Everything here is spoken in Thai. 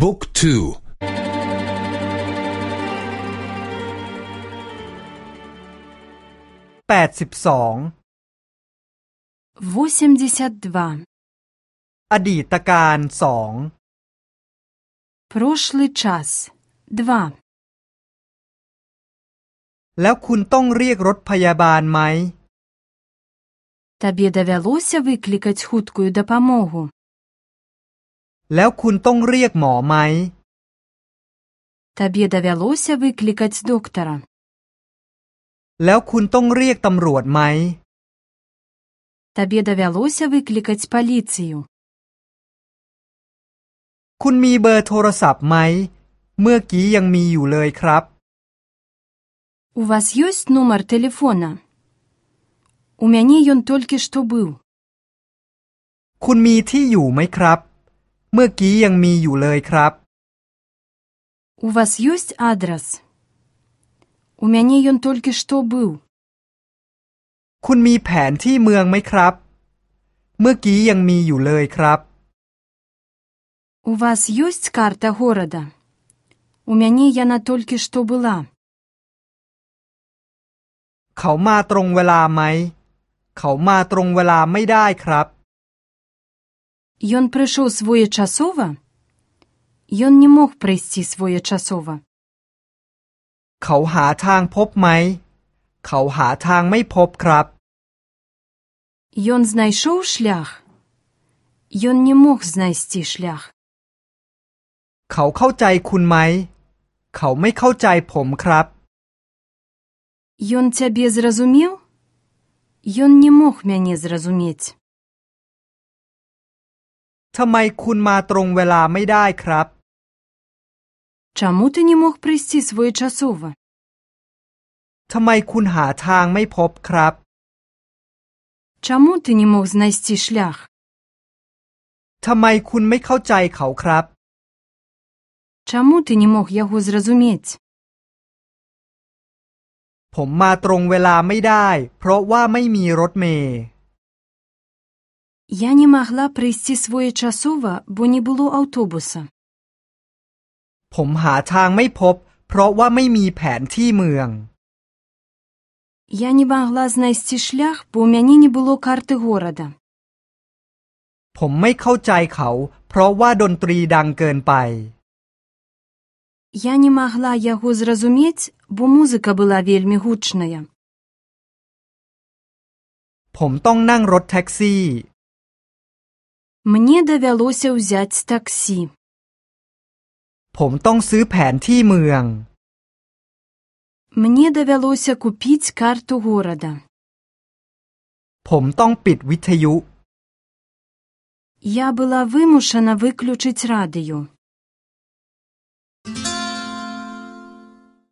บุ๊กทูแปดสิบสองวุ้มสอดีตการสองพรุ่ลิชัสสแล้วคุณต้องเรียกรถพยาบาลไหม Табе довелося викликати худкую д о п о м о г แล้วคุณต้องเรียกหมอไหม Табе давялося выклікаць доктара. แล้วคุณต้องเรียกตำรวจไหม Табе давялося выклікаць паліцыю. คุณมีเบอร์โทรศัพท์ไหม เมื่อกี้ยังมีอยู่เลยครับ У вас ёсць нумар тэлефона? У мяне ён толькі што быў. คุณมีที่อยู่ไหมครับเมื่อกี้ยังมีอยู่เลยครับ У вас есть адрес? У меня ён только что был. คุณมีแผนที่เมืองไหมครับ เมื่อกี้ยังมีอยู่เลยครับ У вас есть карта города? У меня яна только что была. เขามาตรงเวลาไหม เขามาตรงเวลาไม่ได้ครับ Ён прыйшоў своечасова? Ён не мог прыйсці своечасова. Ён знайшоў шлях. Ён не мог знайсці шлях. เขาเข้าใจคุณไหม เขาไม่เข้าใจผมครับยอนเทเบียสรู้มิลยอนไม่มอกเมเนสรู้มิลทำไมคุณมาตรงเวลาไม่ได้ครับ ч м у т не мог прийти с в о ч а с о в о ทำไมคุณหาทางไม่พบครับ ч м у т не мог знайти шлях? ทำไมคุณไม่เข้าใจเขาครับ Чому ти не мог й г о з р о з у м т ผมมาตรงเวลาไม่ได้เพราะว่าไม่มีรถเมล์ Я не могла прийти своечасово, бо не было автобуса. ผมหาทางไม่พบเพราะว่าไม่มีแผนที่เมือง Я не могла знайти шлях, бо у мяне не было карты города. ผมไม่เข้าใจเขาเพราะว่าดนตรีดังเกินไป Я не могла яго зразумець, бо музыка была вельмі гучная. ผมต้องนั่งรถแท็กซี่ Мне довелось взять такси. Мне довелось купить карту города. Я была вымушена выключить радио.